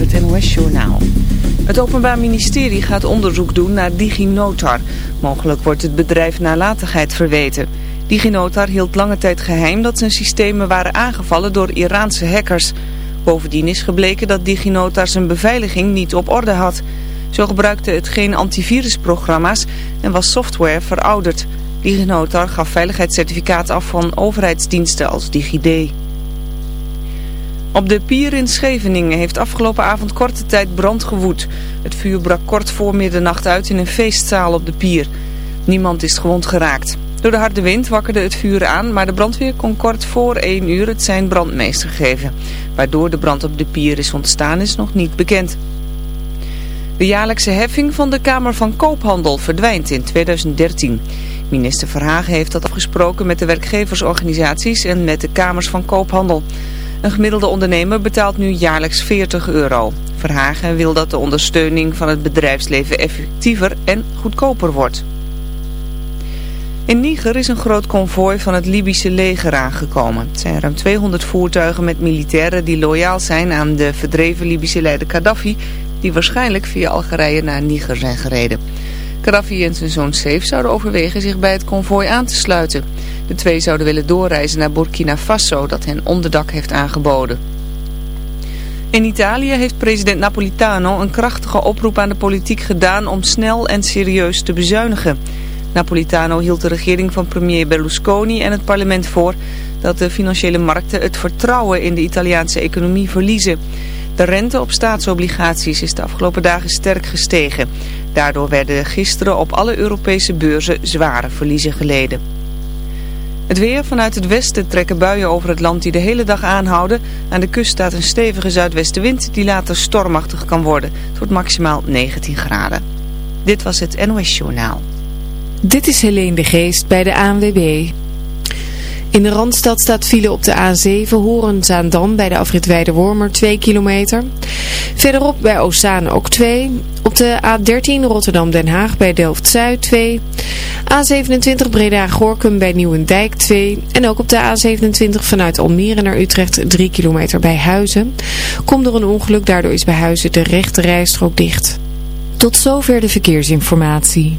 het NOS-journaal. Het Openbaar Ministerie gaat onderzoek doen naar DigiNotar. Mogelijk wordt het bedrijf nalatigheid verweten. DigiNotar hield lange tijd geheim dat zijn systemen waren aangevallen door Iraanse hackers. Bovendien is gebleken dat DigiNotar zijn beveiliging niet op orde had. Zo gebruikte het geen antivirusprogramma's en was software verouderd. DigiNotar gaf veiligheidscertificaten af van overheidsdiensten als DigiD. Op de pier in Scheveningen heeft afgelopen avond korte tijd brand gewoed. Het vuur brak kort voor middernacht uit in een feestzaal op de pier. Niemand is gewond geraakt. Door de harde wind wakkerde het vuur aan, maar de brandweer kon kort voor 1 uur het zijn brandmeester geven. Waardoor de brand op de pier is ontstaan is nog niet bekend. De jaarlijkse heffing van de Kamer van Koophandel verdwijnt in 2013. Minister Verhagen heeft dat afgesproken met de werkgeversorganisaties en met de Kamers van Koophandel. Een gemiddelde ondernemer betaalt nu jaarlijks 40 euro. Verhagen wil dat de ondersteuning van het bedrijfsleven effectiever en goedkoper wordt. In Niger is een groot konvooi van het Libische leger aangekomen. Het zijn ruim 200 voertuigen met militairen die loyaal zijn aan de verdreven Libische leider Gaddafi... die waarschijnlijk via Algerije naar Niger zijn gereden. Gaddafi en zijn zoon Saif zouden overwegen zich bij het konvooi aan te sluiten. De twee zouden willen doorreizen naar Burkina Faso dat hen onderdak heeft aangeboden. In Italië heeft president Napolitano een krachtige oproep aan de politiek gedaan om snel en serieus te bezuinigen. Napolitano hield de regering van premier Berlusconi en het parlement voor dat de financiële markten het vertrouwen in de Italiaanse economie verliezen. De rente op staatsobligaties is de afgelopen dagen sterk gestegen. Daardoor werden gisteren op alle Europese beurzen zware verliezen geleden. Het weer vanuit het westen trekken buien over het land die de hele dag aanhouden. Aan de kust staat een stevige zuidwestenwind die later stormachtig kan worden. Het wordt maximaal 19 graden. Dit was het NOS Journaal. Dit is Helene de Geest bij de ANWB. In de Randstad staat file op de A7 Horen-Zaandam bij de afrit Wormer 2 kilometer. Verderop bij Oostzaan ook 2. Op de A13 Rotterdam-Den Haag bij Delft-Zuid 2. A27 Breda-Gorkum bij Nieuwendijk 2. En ook op de A27 vanuit Almere naar Utrecht 3 kilometer bij Huizen. Komt door een ongeluk, daardoor is bij Huizen de rechte rijstrook dicht. Tot zover de verkeersinformatie.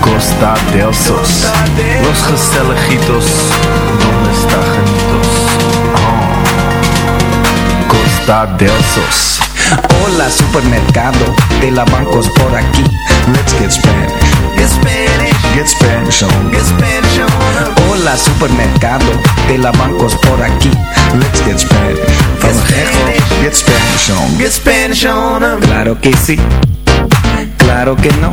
Costa del Sos. Los Gestelejitos, ¿dónde está Janitos? Oh. Costa del Sos. Hola supermercado de la bancos por aquí. Let's get Spanish. Get Spanish. Get Spanish on. Get Spanish on. Hola supermercado de la bancos por aquí. Let's get Spanish. From Mexico, get Spanish on. Get Spanish on. Claro que sí, claro que no.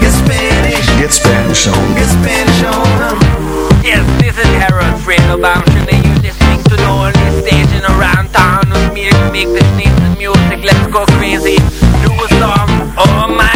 Get Spanish. Get Spanish on. Get Spanish on. Yes, this is Harold Fredo Bamshin and you're listening to the only station around town with me to make this nice music. Let's go crazy. Do a song. Oh my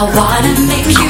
I wanna make you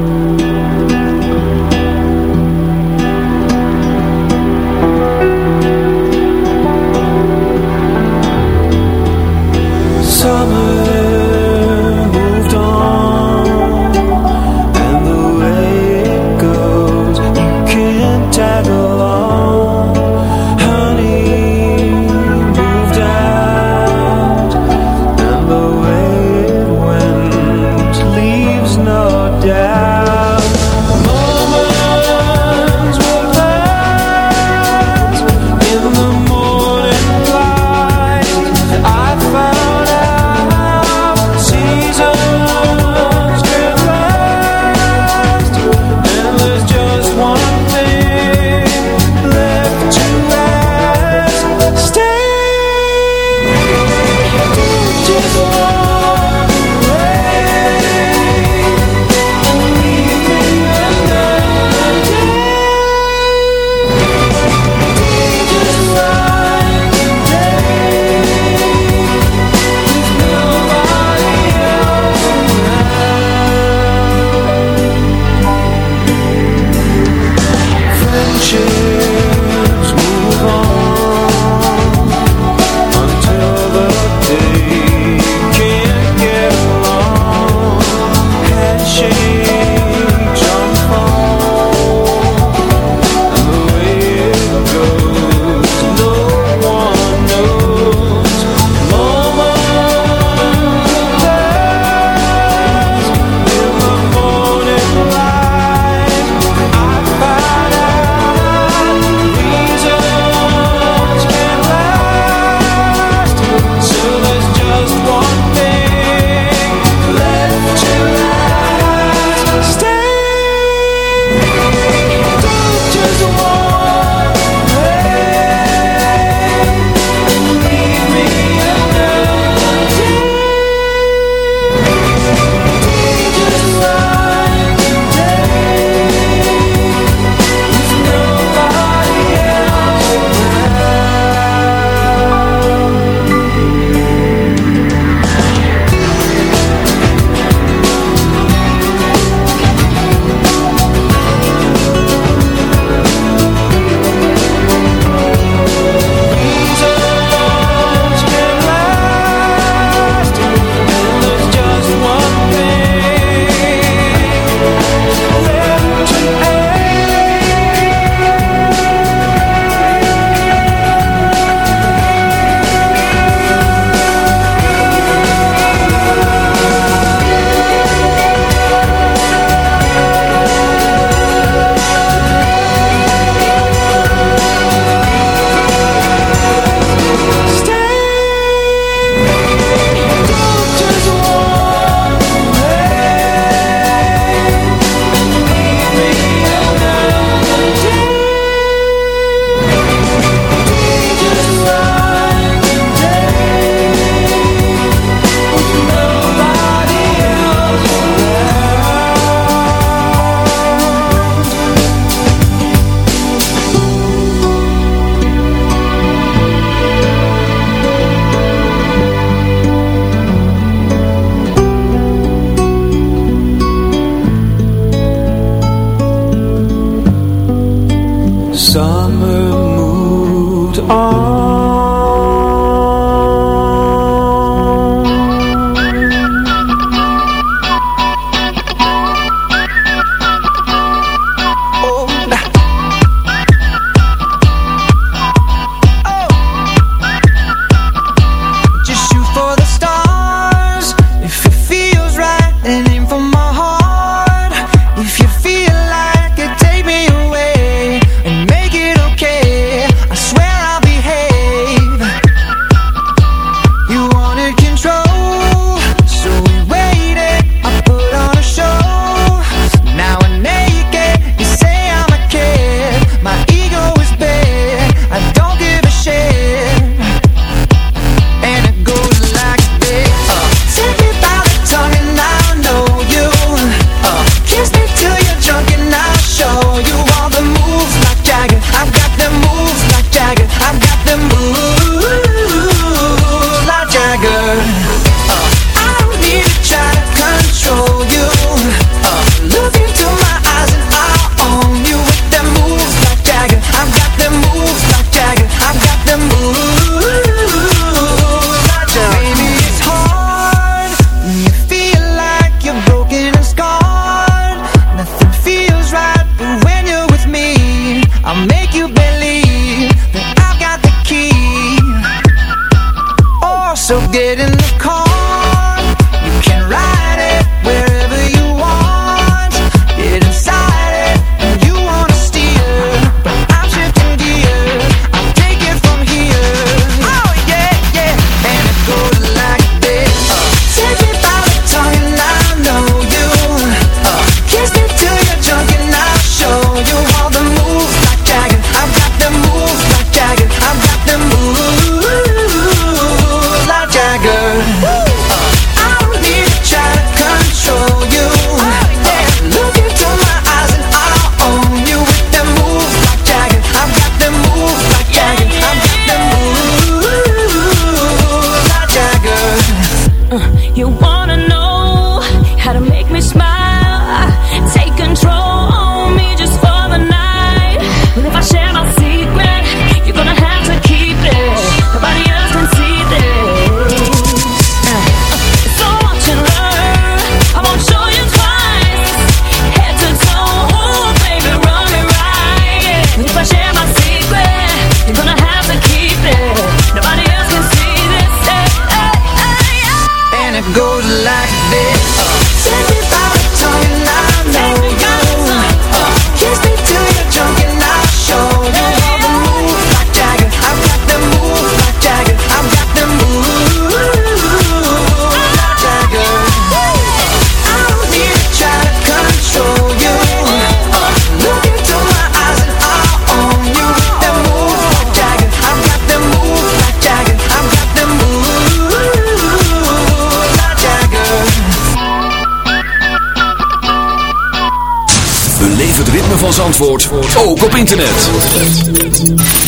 Zandvoort ook op internet.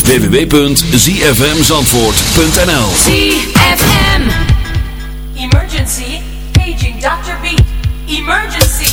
www.zfmzandvoort.nl ZFM Emergency Paging Dr. Beat Emergency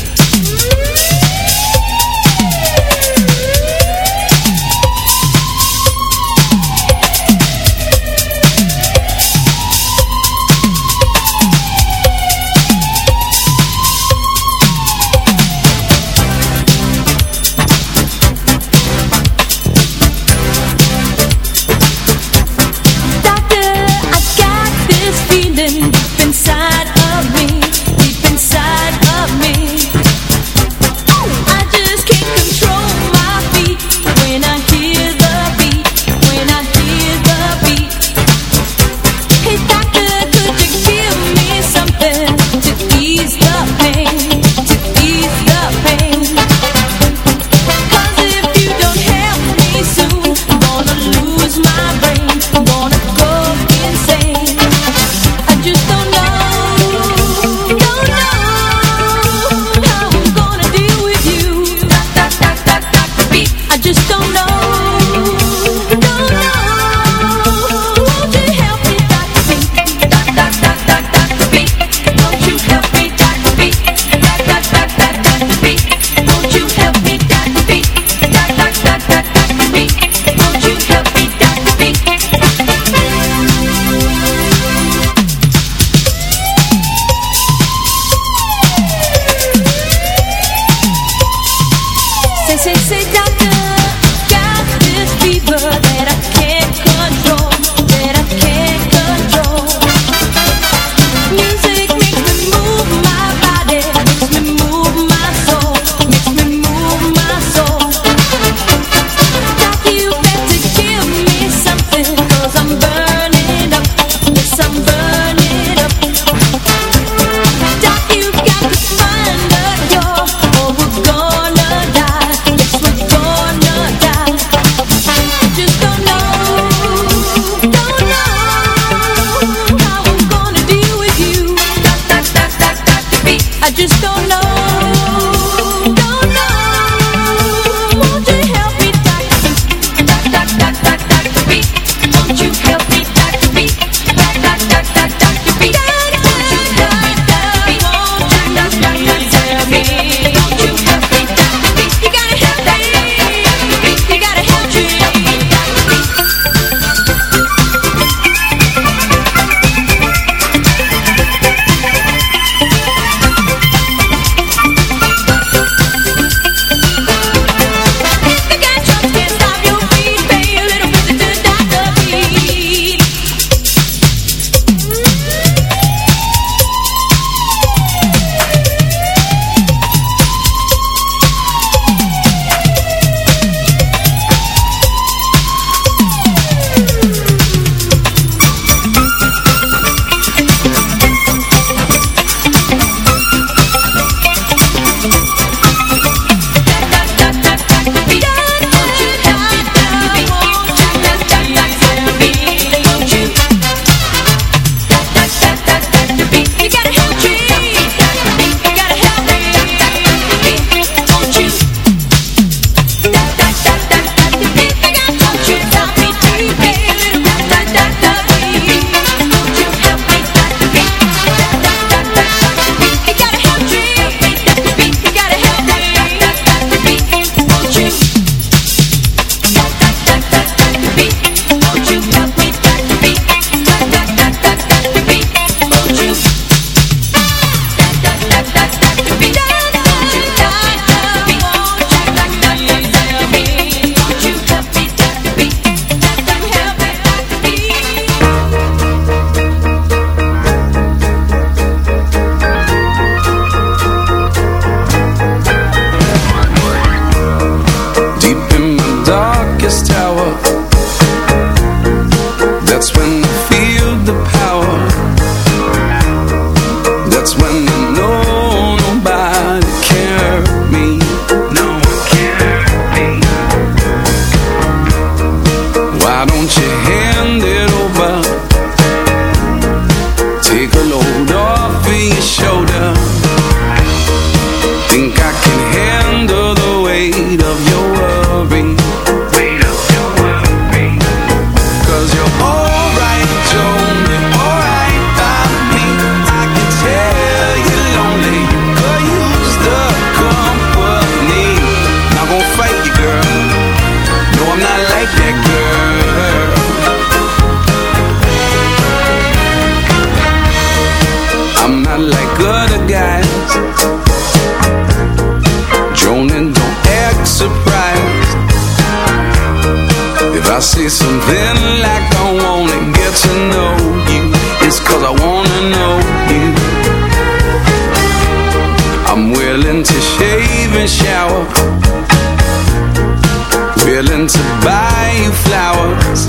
flowers.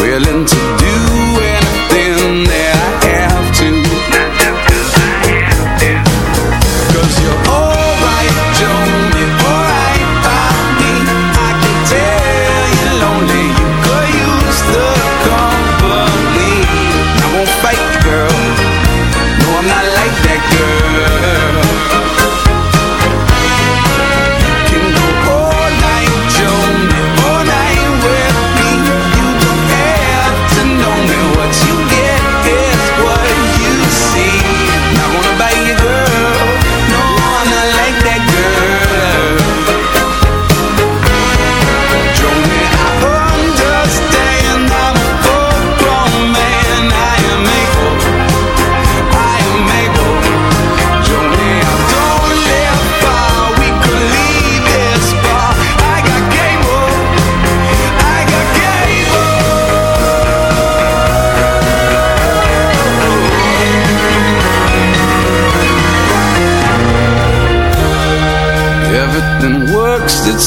Willing to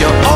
your own